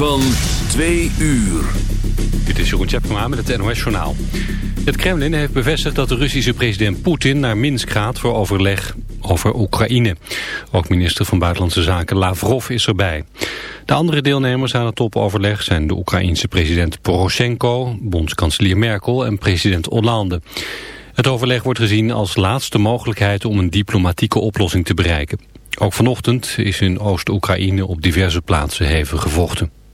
Van twee uur. Dit is Jeroen Tjepkema met het NOS Journaal. Het Kremlin heeft bevestigd dat de Russische president Poetin naar Minsk gaat voor overleg over Oekraïne. Ook minister van Buitenlandse Zaken Lavrov is erbij. De andere deelnemers aan het topoverleg zijn de Oekraïense president Poroshenko, bondskanselier Merkel en president Hollande. Het overleg wordt gezien als laatste mogelijkheid om een diplomatieke oplossing te bereiken. Ook vanochtend is in Oost-Oekraïne op diverse plaatsen hevig gevochten.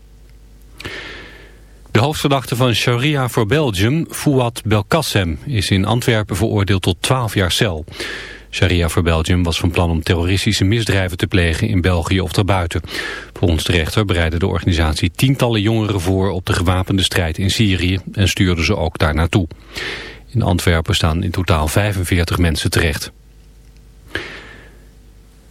De hoofdverdachte van Sharia voor Belgium, Fouad Belkacem, is in Antwerpen veroordeeld tot 12 jaar cel. Sharia voor Belgium was van plan om terroristische misdrijven te plegen in België of daarbuiten. Volgens de rechter bereidde de organisatie tientallen jongeren voor op de gewapende strijd in Syrië en stuurde ze ook daar naartoe. In Antwerpen staan in totaal 45 mensen terecht.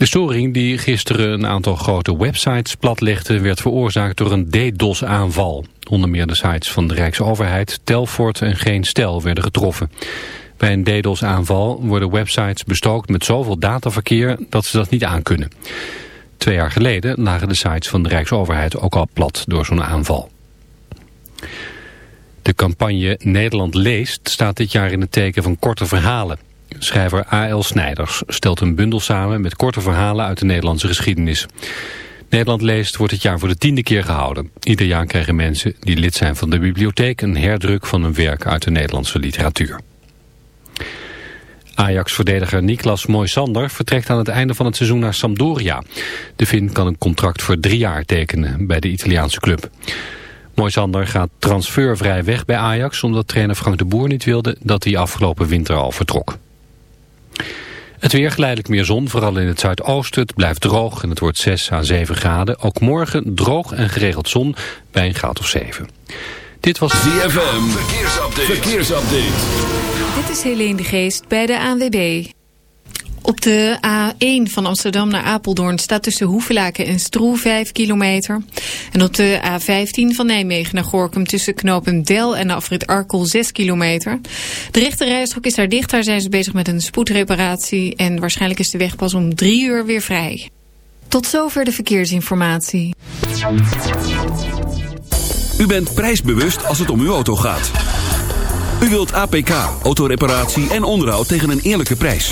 De storing die gisteren een aantal grote websites platlegde werd veroorzaakt door een DDoS-aanval. Onder meer de sites van de Rijksoverheid, Telfort en Geen Stel werden getroffen. Bij een DDoS-aanval worden websites bestookt met zoveel dataverkeer dat ze dat niet aankunnen. Twee jaar geleden lagen de sites van de Rijksoverheid ook al plat door zo'n aanval. De campagne Nederland leest staat dit jaar in het teken van korte verhalen. Schrijver A.L. Snijders stelt een bundel samen met korte verhalen uit de Nederlandse geschiedenis. Nederland leest wordt dit jaar voor de tiende keer gehouden. Ieder jaar krijgen mensen die lid zijn van de bibliotheek een herdruk van een werk uit de Nederlandse literatuur. Ajax-verdediger Niklas Moisander vertrekt aan het einde van het seizoen naar Sampdoria. De Fin kan een contract voor drie jaar tekenen bij de Italiaanse club. Moisander gaat transfervrij weg bij Ajax... omdat trainer Frank de Boer niet wilde dat hij afgelopen winter al vertrok. Het weer geleidelijk meer zon, vooral in het zuidoosten. Het blijft droog en het wordt 6 à 7 graden. Ook morgen droog en geregeld zon bij een graad of 7. Dit was ZFM. Verkeersupdate. Verkeersupdate. Dit is Helene de Geest bij de ANWB. Op de A1 van Amsterdam naar Apeldoorn staat tussen Hoevelaken en Stroe 5 kilometer. En op de A15 van Nijmegen naar Gorkum tussen knopen Del en afrit Arkel 6 kilometer. De rechte rijstrook is daar dicht, daar zijn ze bezig met een spoedreparatie. En waarschijnlijk is de weg pas om drie uur weer vrij. Tot zover de verkeersinformatie. U bent prijsbewust als het om uw auto gaat. U wilt APK, autoreparatie en onderhoud tegen een eerlijke prijs.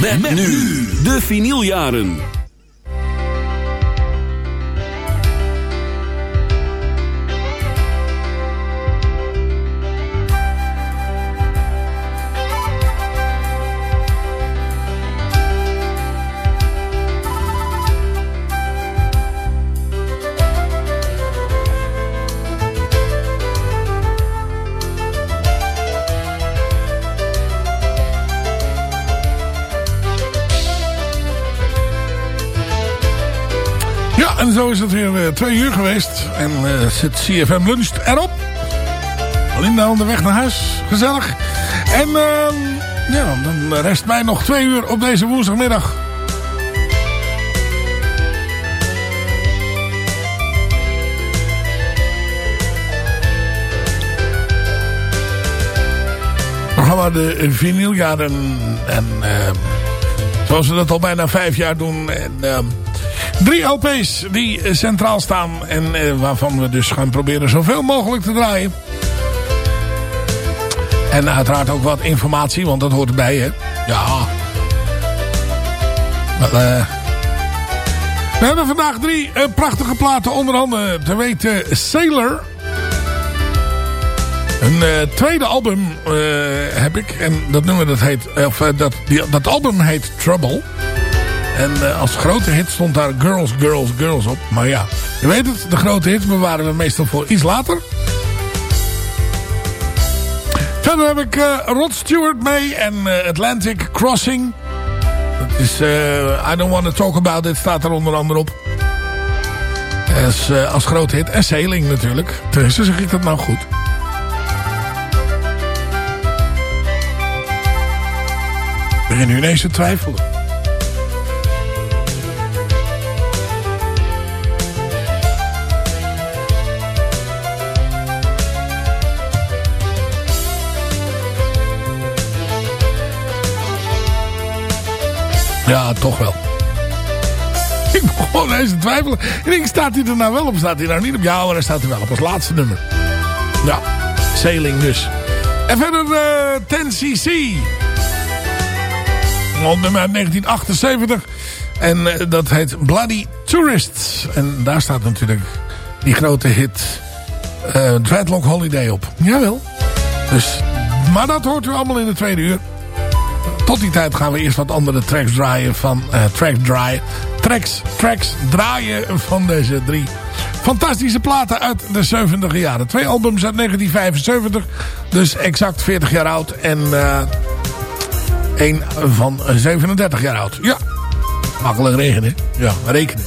Met, nu de vinyljaren. Zo is het weer eh, twee uur geweest. En eh, zit CFM Lunch erop. Linda onderweg naar huis. Gezellig. En ehm, ja, dan rest mij nog twee uur op deze woensdagmiddag. programma de vinyljaren. En ehm, Zoals we dat al bijna vijf jaar doen. En, ehm, drie LP's die centraal staan. En uh, waarvan we dus gaan proberen zoveel mogelijk te draaien. En uiteraard ook wat informatie, want dat hoort erbij, hè. Ja. Uh, we hebben vandaag drie prachtige platen. Onder andere te weten Sailor. Een tweede album heb ik. En dat nummer dat heet. Of, dat, die, dat album heet Trouble. En als grote hit stond daar Girls, Girls, Girls op. Maar ja, je weet het. De grote hits bewaren we meestal voor iets later. Verder heb ik Rod Stewart mee. En Atlantic Crossing. Dat is I Don't Want To Talk About It. Staat er onder andere op. Als, als grote hit. En Sailing natuurlijk. Tenminste zeg ik dat nou goed. Ik begin nu ineens te twijfelen. Ja, toch wel. Ik begon eens te twijfelen. Denk, staat hij er nou wel op? Staat hij nou niet op? Ja, maar hij staat er wel op als laatste nummer. Ja, Sailing dus. En verder uh, 10cc nummer uit 1978. En uh, dat heet Bloody Tourists. En daar staat natuurlijk die grote hit uh, Dreadlock Holiday op. Jawel. Dus, maar dat hoort u allemaal in de tweede uur. Tot die tijd gaan we eerst wat andere tracks draaien van... Uh, track draaien. Tracks, tracks draaien van deze drie fantastische platen uit de 70 jaren. Twee albums uit 1975. Dus exact 40 jaar oud. En... Uh, een van 37 jaar oud. Ja, makkelijk rekenen. Ja, rekenen.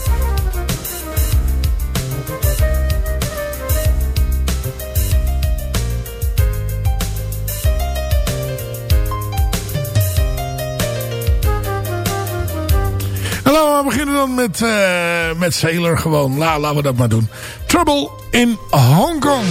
Hallo, we beginnen dan met, uh, met Sailor gewoon. La, laten we dat maar doen. Trouble in Hong Kong.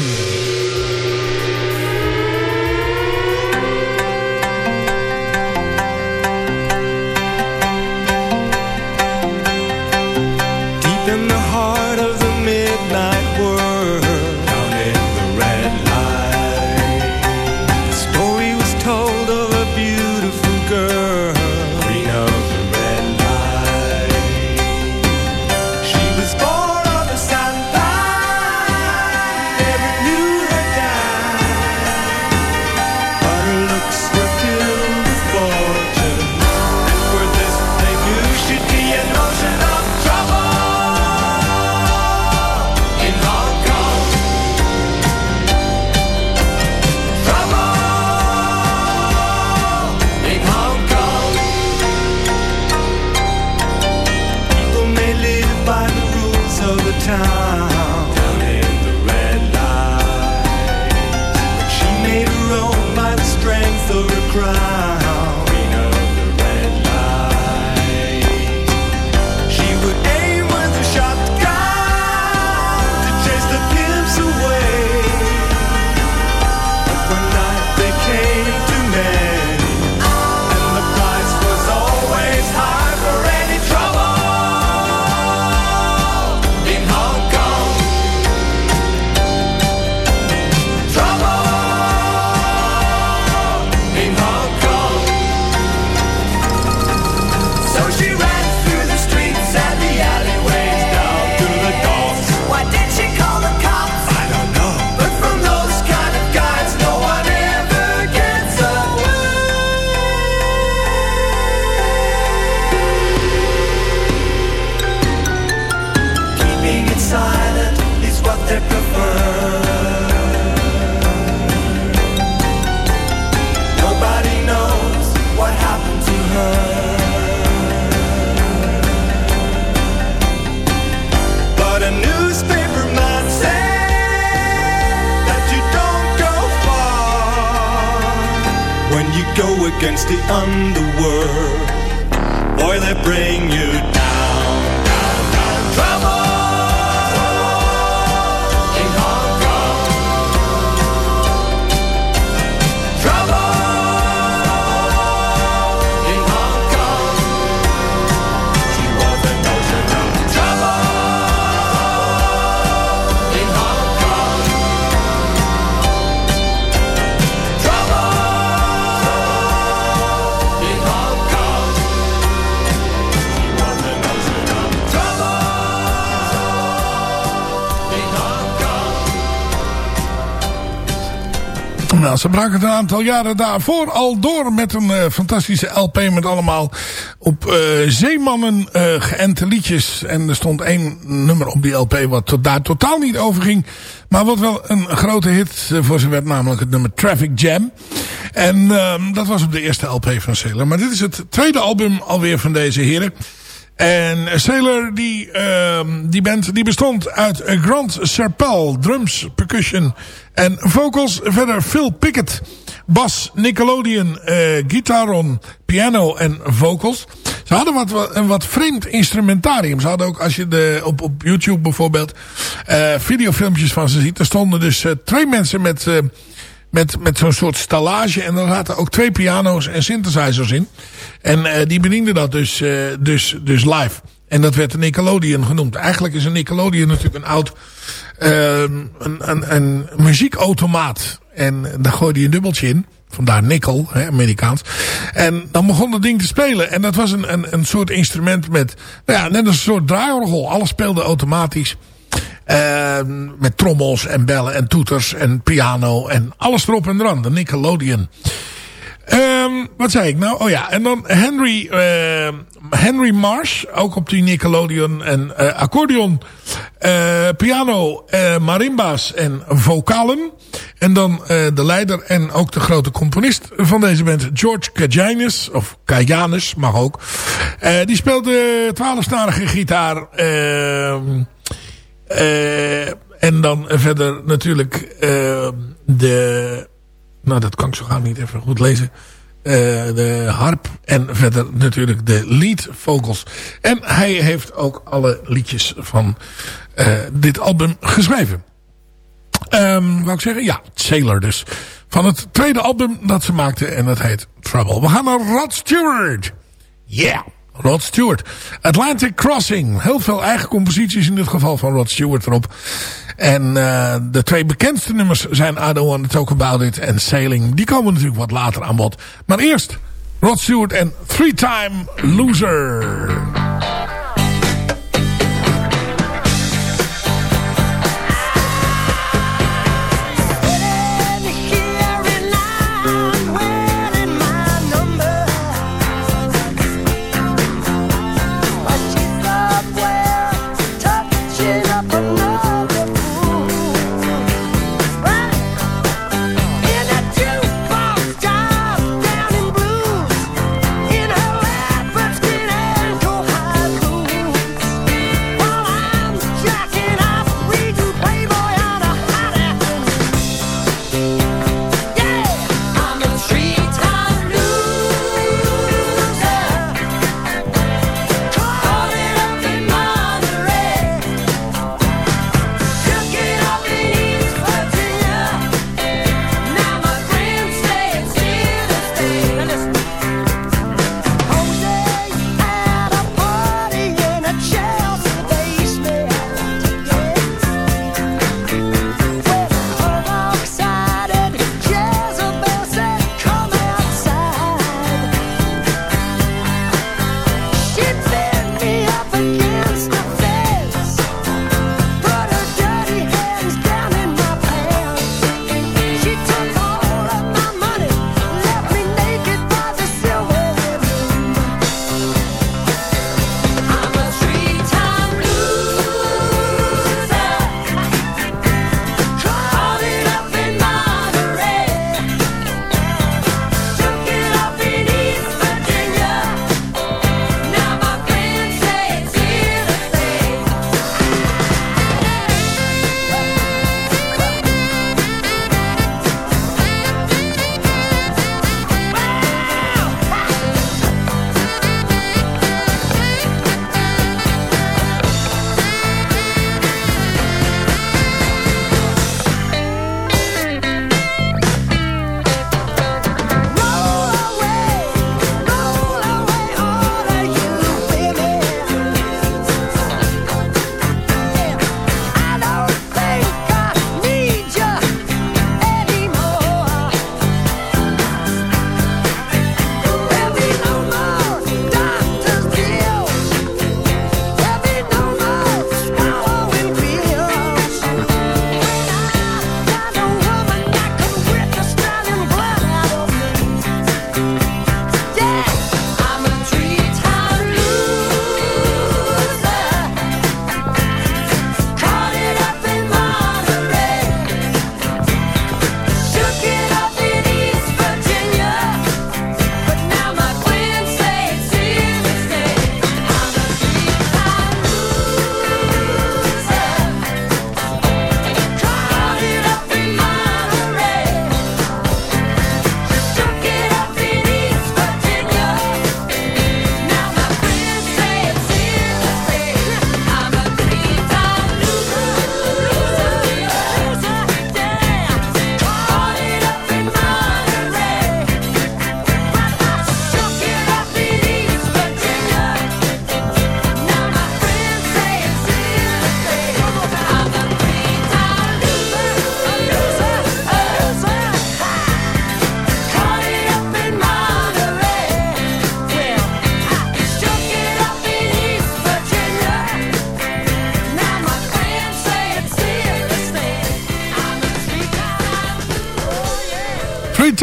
against the underworld. Boy, they bring you Ze braken het een aantal jaren daarvoor al door met een uh, fantastische LP met allemaal op uh, zeemannen uh, geënte liedjes. En er stond één nummer op die LP wat tot, daar totaal niet over ging. Maar wat wel een grote hit voor ze werd, namelijk het nummer Traffic Jam. En uh, dat was op de eerste LP van Sailor. Maar dit is het tweede album alweer van deze heren. En Sailor, die, uh, die band, die bestond uit Grant Serpel, drums, percussion en vocals. Verder Phil Pickett, bas, Nickelodeon, uh, piano en vocals. Ze hadden wat, een wat vreemd instrumentarium. Ze hadden ook, als je de, op, op YouTube bijvoorbeeld uh, videofilmpjes van ze ziet. Er stonden dus uh, twee mensen met, met, met zo'n soort stallage. En er zaten ook twee piano's en synthesizers in. En die bedienden dat dus, dus, dus live. En dat werd een Nickelodeon genoemd. Eigenlijk is een Nickelodeon natuurlijk een oud een, een, een muziekautomaat. En daar gooide je een dubbeltje in. Vandaar nickel, hè, Amerikaans. En dan begon dat ding te spelen. En dat was een, een, een soort instrument met, nou ja, net als een soort draaiorgel. Alles speelde automatisch. Uh, met trommels en bellen en toeters en piano en alles erop en eraan. De Nickelodeon. Um, wat zei ik nou? Oh ja, en dan Henry, uh, Henry Marsh, ook op die Nickelodeon en uh, accordeon, uh, piano, marimba's en vocalen. En dan de leider en ook de grote componist van deze band, George Kajanus, of Kajanus, mag ook. die speelde twaalfsnarige gitaar. Ehm, en dan verder natuurlijk de nou, dat kan ik zo gauw niet even goed lezen. Uh, de harp en verder natuurlijk de lead vocals. En hij heeft ook alle liedjes van uh, dit album geschreven. Um, wou ik zeggen? Ja, Sailor dus. Van het tweede album dat ze maakte en dat heet Trouble. We gaan naar Rod Stewart. Yeah! Rod Stewart. Atlantic Crossing. Heel veel eigen composities in dit geval van Rod Stewart erop. En uh, de twee bekendste nummers zijn I Don't Want To Talk About It en Sailing. Die komen natuurlijk wat later aan bod. Maar eerst Rod Stewart en Three Time Loser.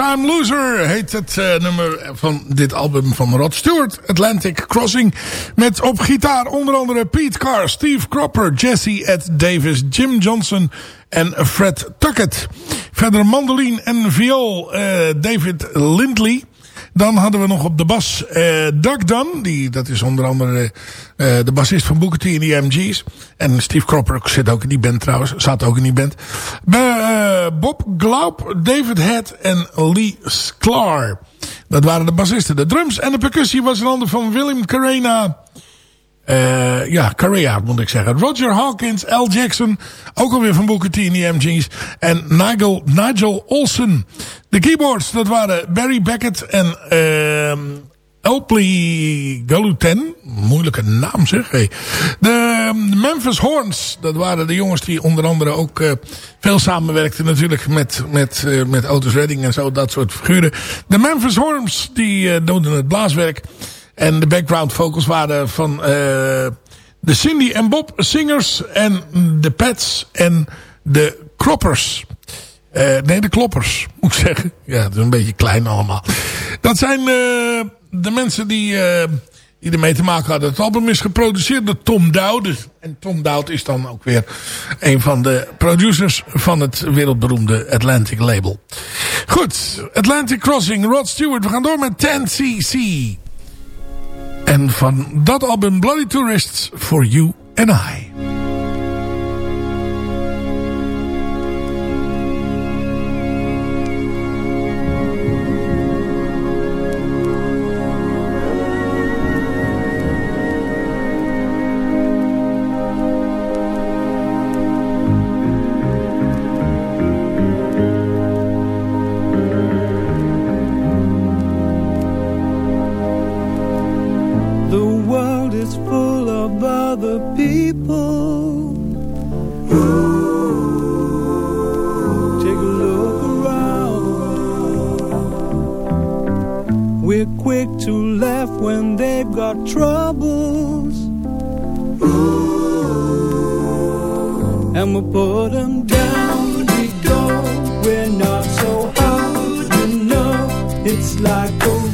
Time Loser heet het uh, nummer van dit album van Rod Stewart, Atlantic Crossing. Met op gitaar onder andere Pete Carr, Steve Cropper, Jesse Ed Davis, Jim Johnson en Fred Tuckett. Verder mandoline en viool uh, David Lindley. Dan hadden we nog op de bas uh, Doug Dunn. Die, dat is onder andere uh, de bassist van Booker T en de MG's. En Steve Cropper zit ook in die band trouwens. Zat ook in die band. Uh, Bob Glaub, David Head en Lee Sklar. Dat waren de bassisten. De drums en de percussie was een ander van Willem Carena. Uh, ja, Correa moet ik zeggen. Roger Hawkins, L. Jackson. Ook alweer van Booker T en de MG's. En Nigel, Nigel Olsen. De keyboards, dat waren Barry Beckett en uh, Elpley Galuten. Moeilijke naam zeg. Hey. De Memphis Horns, dat waren de jongens die onder andere ook uh, veel samenwerkten natuurlijk met, met, uh, met Otis Redding en zo, dat soort figuren. De Memphis Horns, die uh, het blaaswerk. En de background vocals waren van uh, de Cindy en Bob Singers en de Pets en de Kloppers. Uh, nee, de Kloppers, moet ik zeggen. Ja, het is een beetje klein allemaal. Dat zijn uh, de mensen die, die ermee te maken hadden. Het album is geproduceerd door Tom Dowd. En Tom Dowd is dan ook weer een van de producers van het wereldberoemde Atlantic label. Goed, Atlantic Crossing, Rod Stewart. We gaan door met 10cc. En van dat album Bloody Tourists for You and I. Of other people. Ooh, take a look around. We're quick to laugh when they've got troubles. Ooh, and we'll put them down. We go. We're not so hard to know. It's like a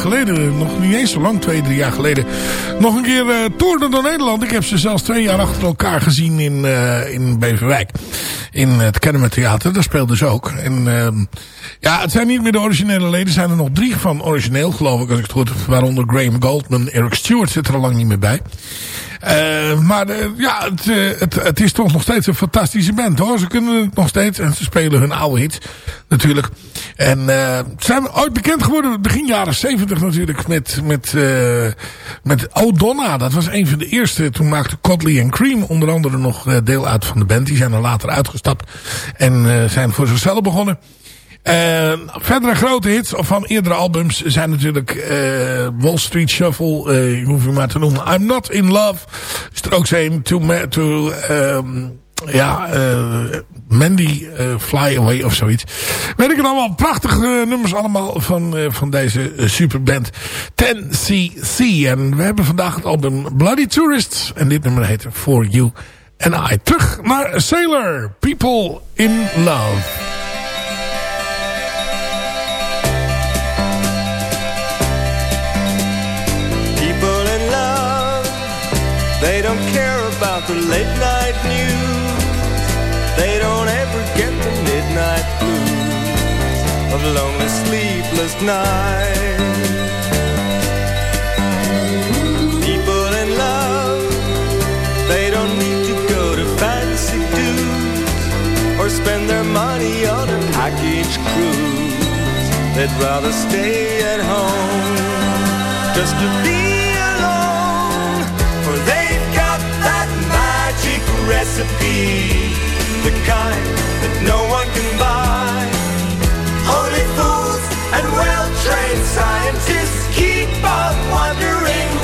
geleden, nog niet eens zo lang, twee, drie jaar geleden, nog een keer uh, toerde door Nederland. Ik heb ze zelfs twee jaar achter elkaar gezien in, uh, in Beverwijk. In het Kennemer Theater, daar speelden ze ook. En uh, ja, het zijn niet meer de originele leden. Er zijn er nog drie van origineel, geloof ik, als ik het goed heb. Waaronder Graham Goldman, Eric Stewart zit er al lang niet meer bij. Uh, maar ja, het, het, het, is toch nog steeds een fantastische band hoor. Ze kunnen het nog steeds en ze spelen hun oude hits natuurlijk. En ze zijn ooit bekend geworden begin jaren 70 natuurlijk met, met, met O'Donna. Dat was een van de eerste. Toen maakte Codley en Cream onder andere nog deel uit van de band. Die zijn er later uitgestapt en zijn voor zichzelf begonnen. Uh, verdere grote hits van eerdere albums zijn natuurlijk uh, Wall Street Shuffle. Uh, hoef je maar te noemen. I'm Not In Love. Is er ook zijn. To, to um, ja, Mandy Fly Away of zoiets. Weet ik het allemaal. Prachtige nummers allemaal van, van deze superband 10cc. En we hebben vandaag het album Bloody Tourists. En dit nummer heet For You and I. Terug naar Sailor. People in Love. They don't care about the late night of lonely, sleepless nights. People in love, they don't need to go to fancy dues or spend their money on a package cruise. They'd rather stay at home just to be alone For they've got that magic recipe, the kind that no one can buy. Well-trained scientists keep on wondering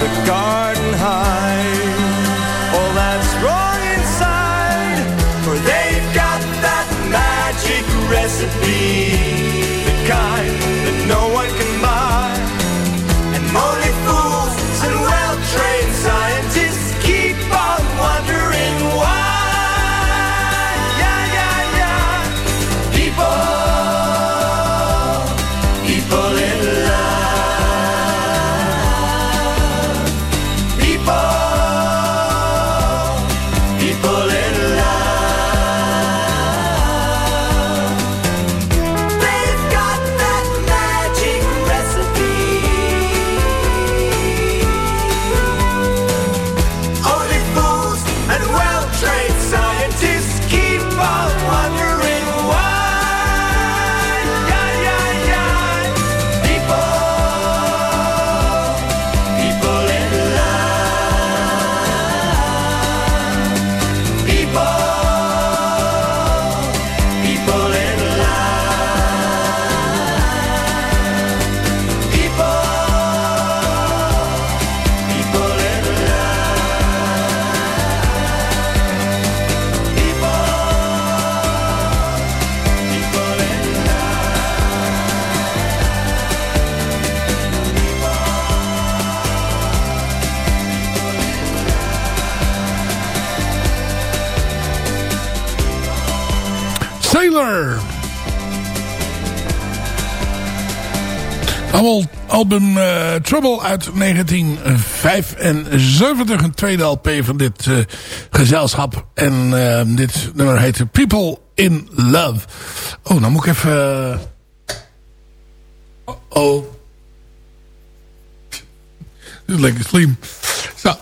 the garden hide. All that's wrong inside, for they've got that magic recipe, album uh, Trouble uit 1975. Een tweede LP van dit uh, gezelschap. En uh, dit nummer heet People in Love. Oh, nou moet ik even... Oh, oh. Dit lekker slim. Zo.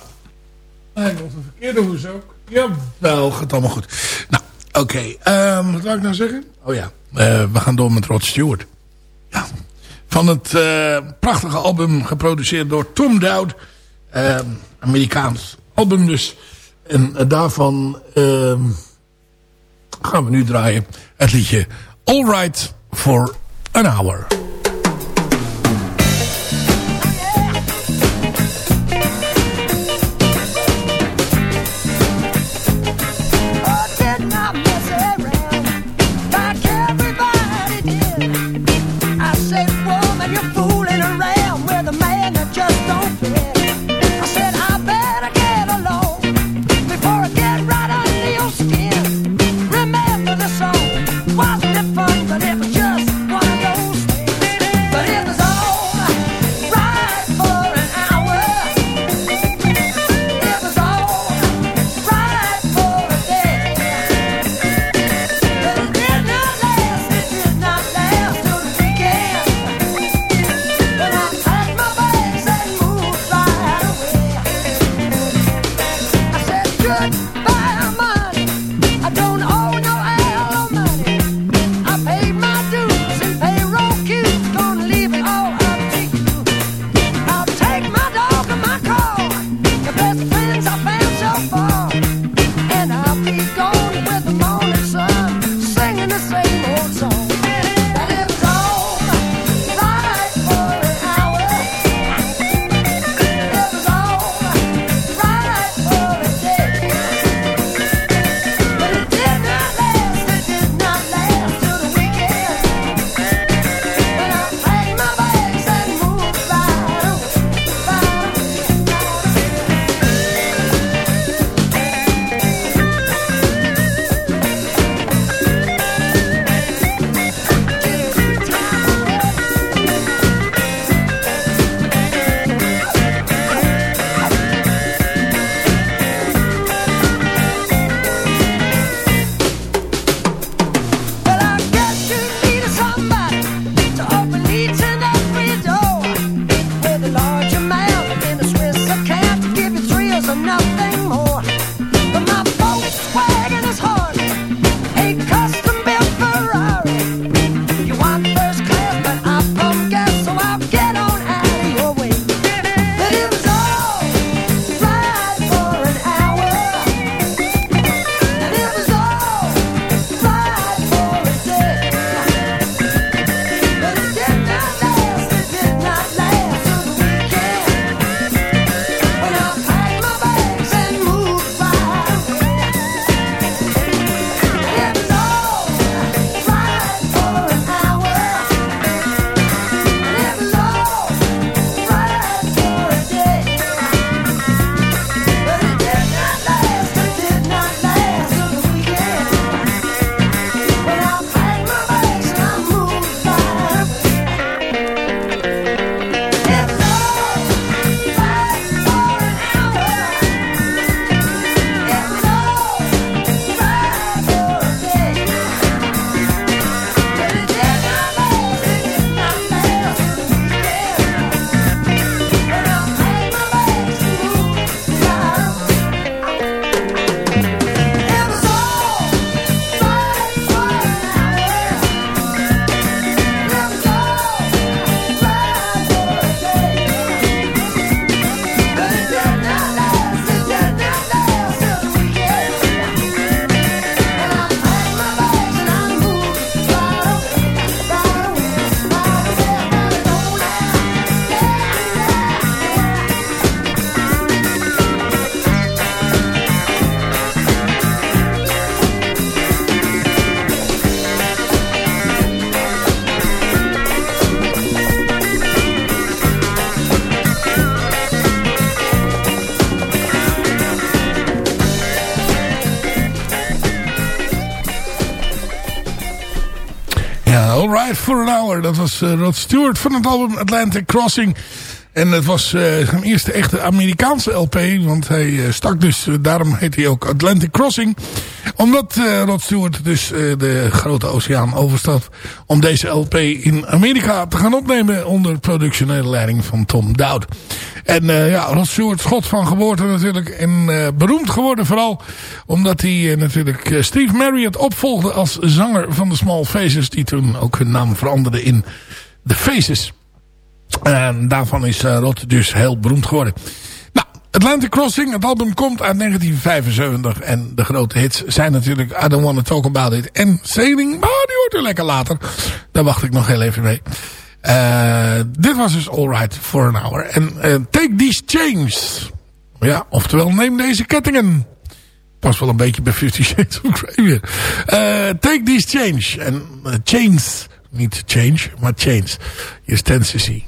Was een verkeerde hoes ook. Jawel, gaat allemaal goed. Nou, Oké, ehm, wat wil ik nou zeggen? Oh ja, eh, we gaan door met Rod Stewart. Van het eh, prachtige album geproduceerd door Tom Dowd. Ehm, Amerikaans album dus. En eh, daarvan ehm, gaan we nu draaien het liedje All Right for an Hour. For an Hour. Dat was uh, Rod Stewart van het album Atlantic Crossing. En het was uh, zijn eerste echte Amerikaanse LP. Want hij uh, stak dus, daarom heet hij ook Atlantic Crossing. Omdat Rod Stewart dus de grote oceaan overstap. Om deze LP in Amerika te gaan opnemen. Onder productionele leiding van Tom Dowd. En ja, Rod Stewart, schot van geboorte natuurlijk. En beroemd geworden vooral. Omdat hij natuurlijk Steve Marriott opvolgde als zanger van de Small Faces. Die toen ook hun naam veranderde in The Faces. En daarvan is Rod dus heel beroemd geworden. Nou, Atlantic Crossing, het album komt uit 1975. En de grote hits zijn natuurlijk I Don't Wanna Talk About It en Sailing. Maar die hoort u lekker later. Daar wacht ik nog heel even mee. Uh, dit was dus Alright for an Hour. En uh, Take These Chains. Ja, oftewel neem deze kettingen. Pas wel een beetje bij Fifty Shades of Grey weer. take These Chains. En Chains. Niet change, maar chains. Je stands to see.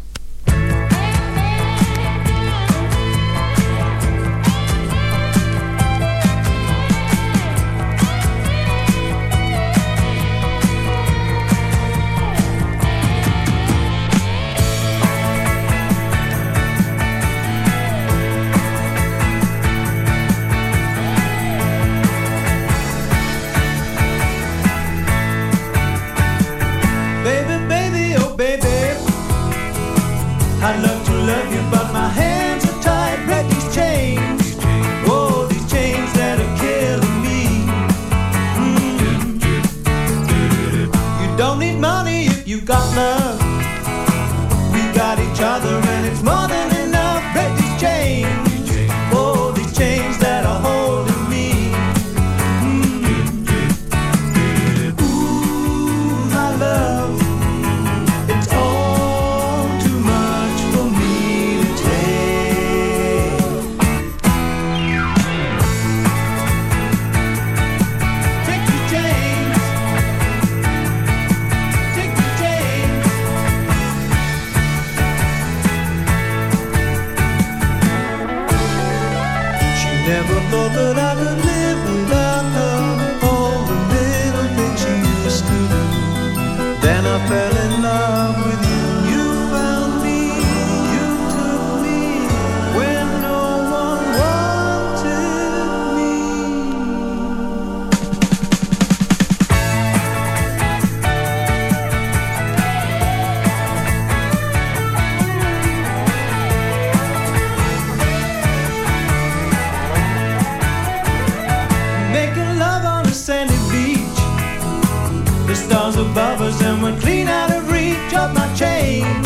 buffers and we're clean out of reach of my chain.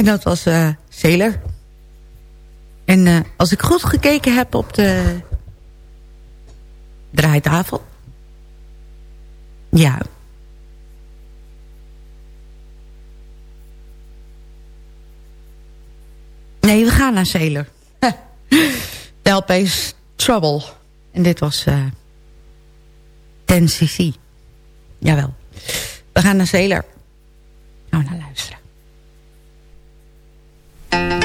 En dat was uh, Sailor. En uh, als ik goed gekeken heb op de draaitafel. Ja. Nee, we gaan naar Sailor. De Trouble. En dit was uh, 10cc. Jawel. We gaan naar Sailor. We naar luisteren. Thank you.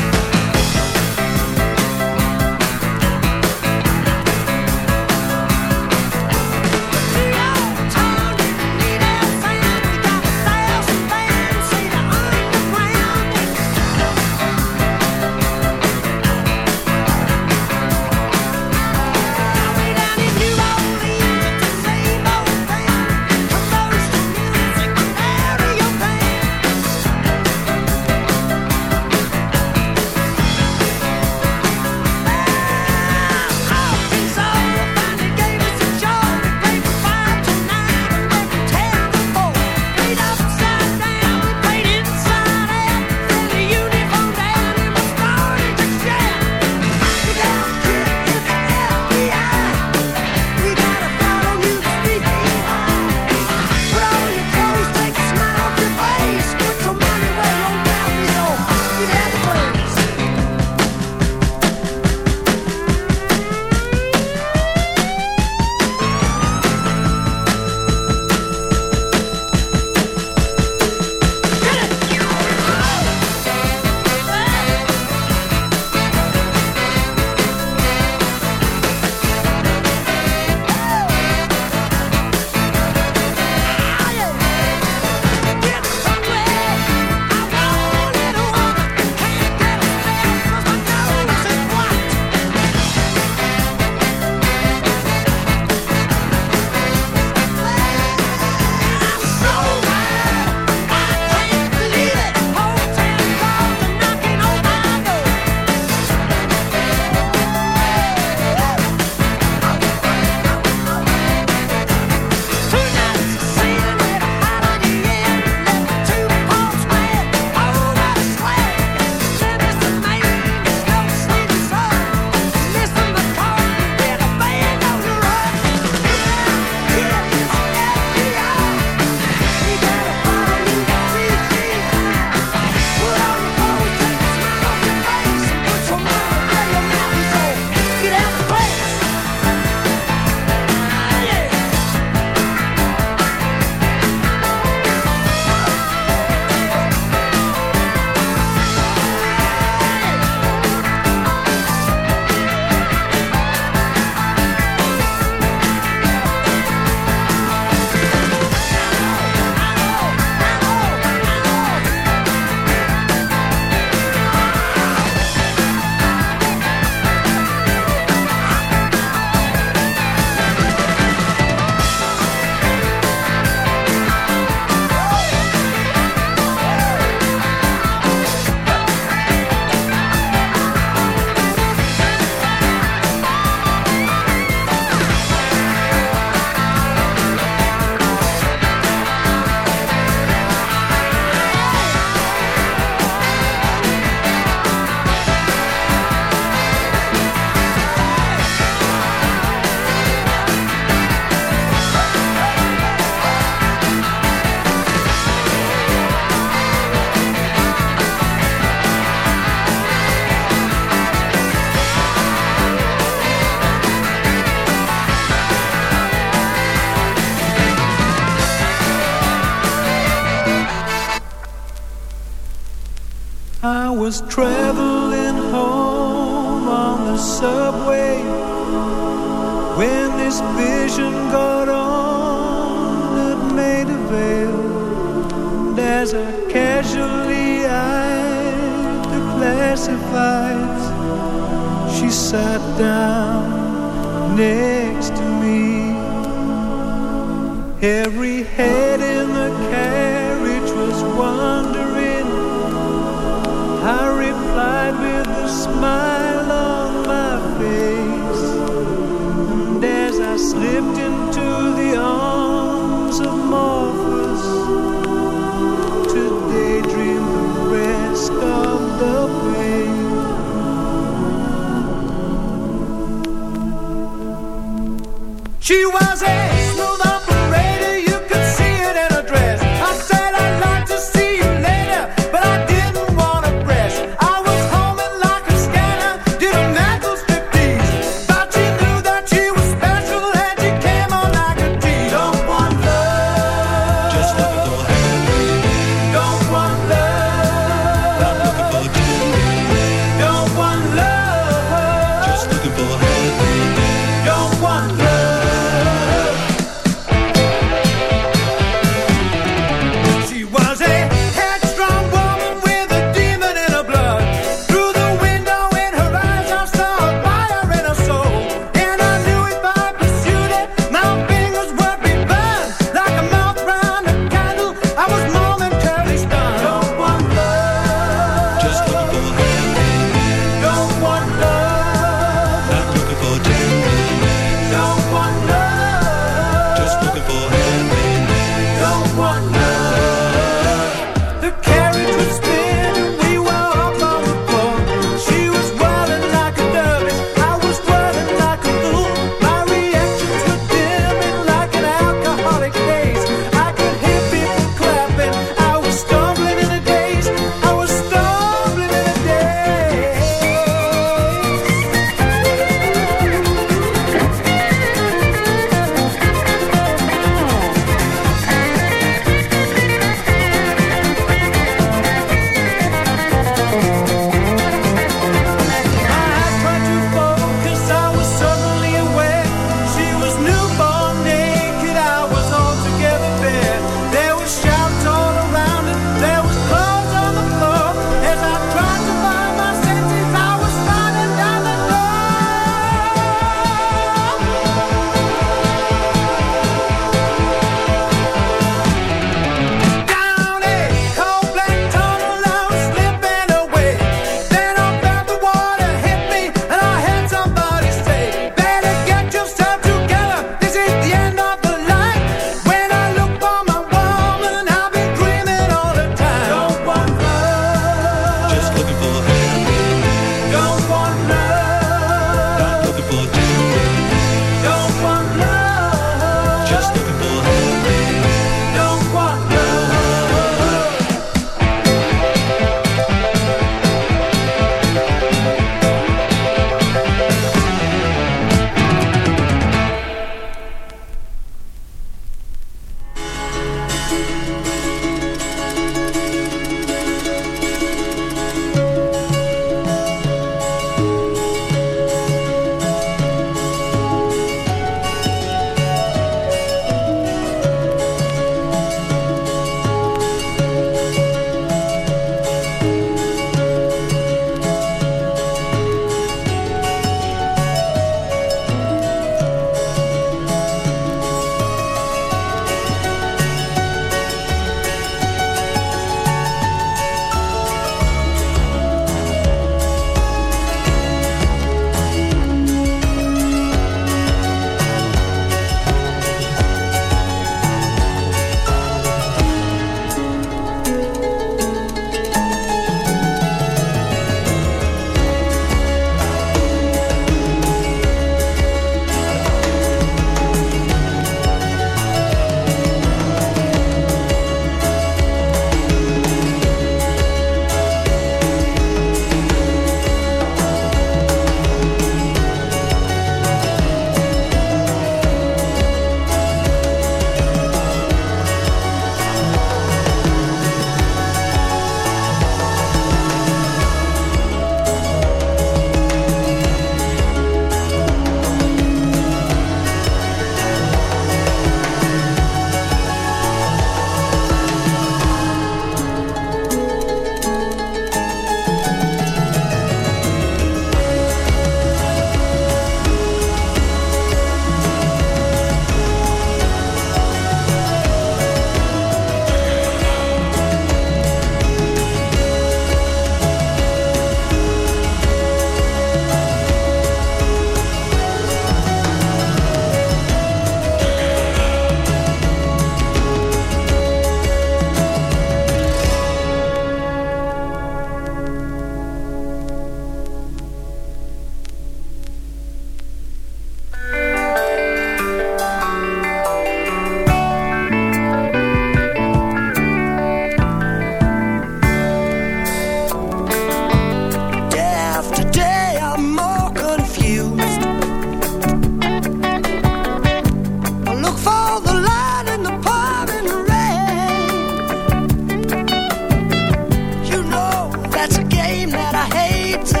shame that I hate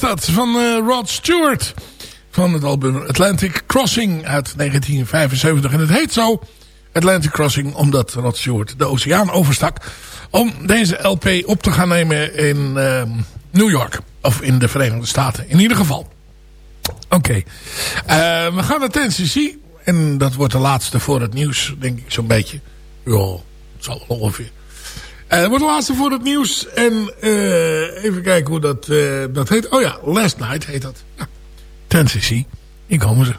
dat, van uh, Rod Stewart. Van het album Atlantic Crossing uit 1975. En het heet zo Atlantic Crossing omdat Rod Stewart de oceaan overstak. Om deze LP op te gaan nemen in uh, New York. Of in de Verenigde Staten, in ieder geval. Oké, uh, we gaan naar Tennessee. En dat wordt de laatste voor het nieuws, denk ik zo'n beetje. Ja, het zal ongeveer. Uh, de laatste voor het nieuws. En uh, even kijken hoe dat, uh, dat heet. Oh ja, Last Night heet dat. Ja. Tennessee. Hier komen ze.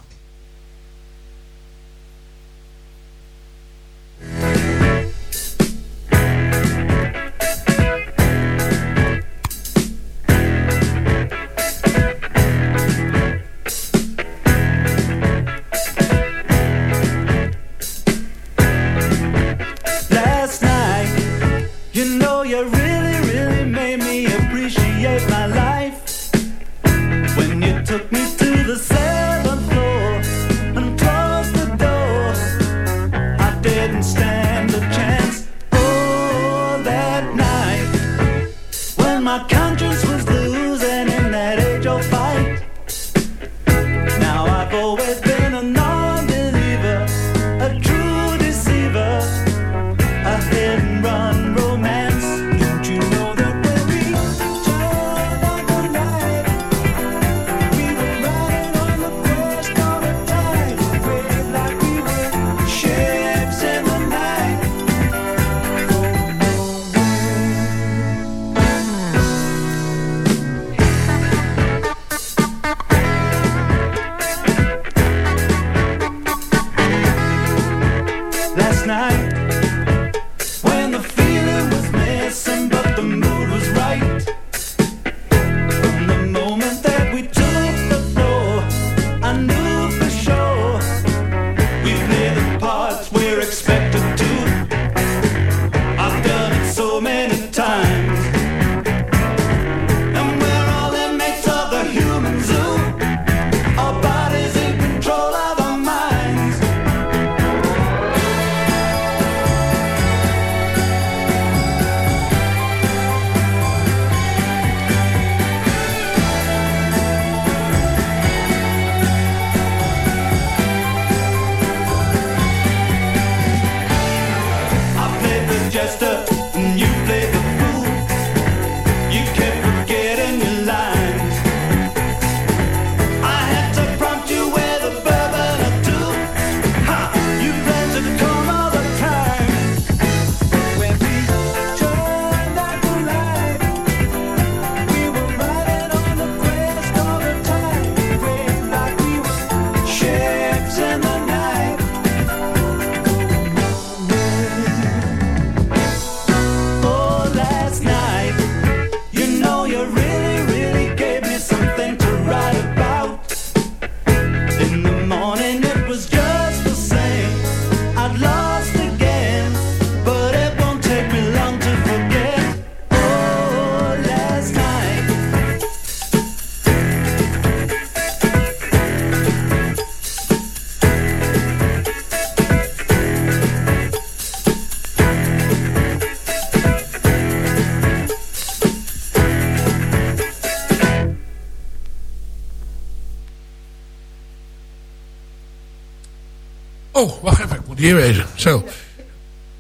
Hier wezen. Zo.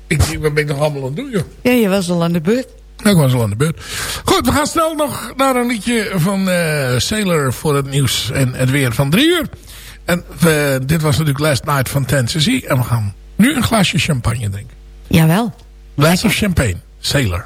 Ik wat ben ik nog allemaal aan het doen, joh? Ja, je was al aan de beurt. Ik was al aan de beurt. Goed, we gaan snel nog naar een liedje van uh, Sailor voor het nieuws en het weer van drie uur. En uh, dit was natuurlijk Last Night van Tennessee. En we gaan nu een glaasje champagne drinken. Jawel. Glass of champagne. Sailor.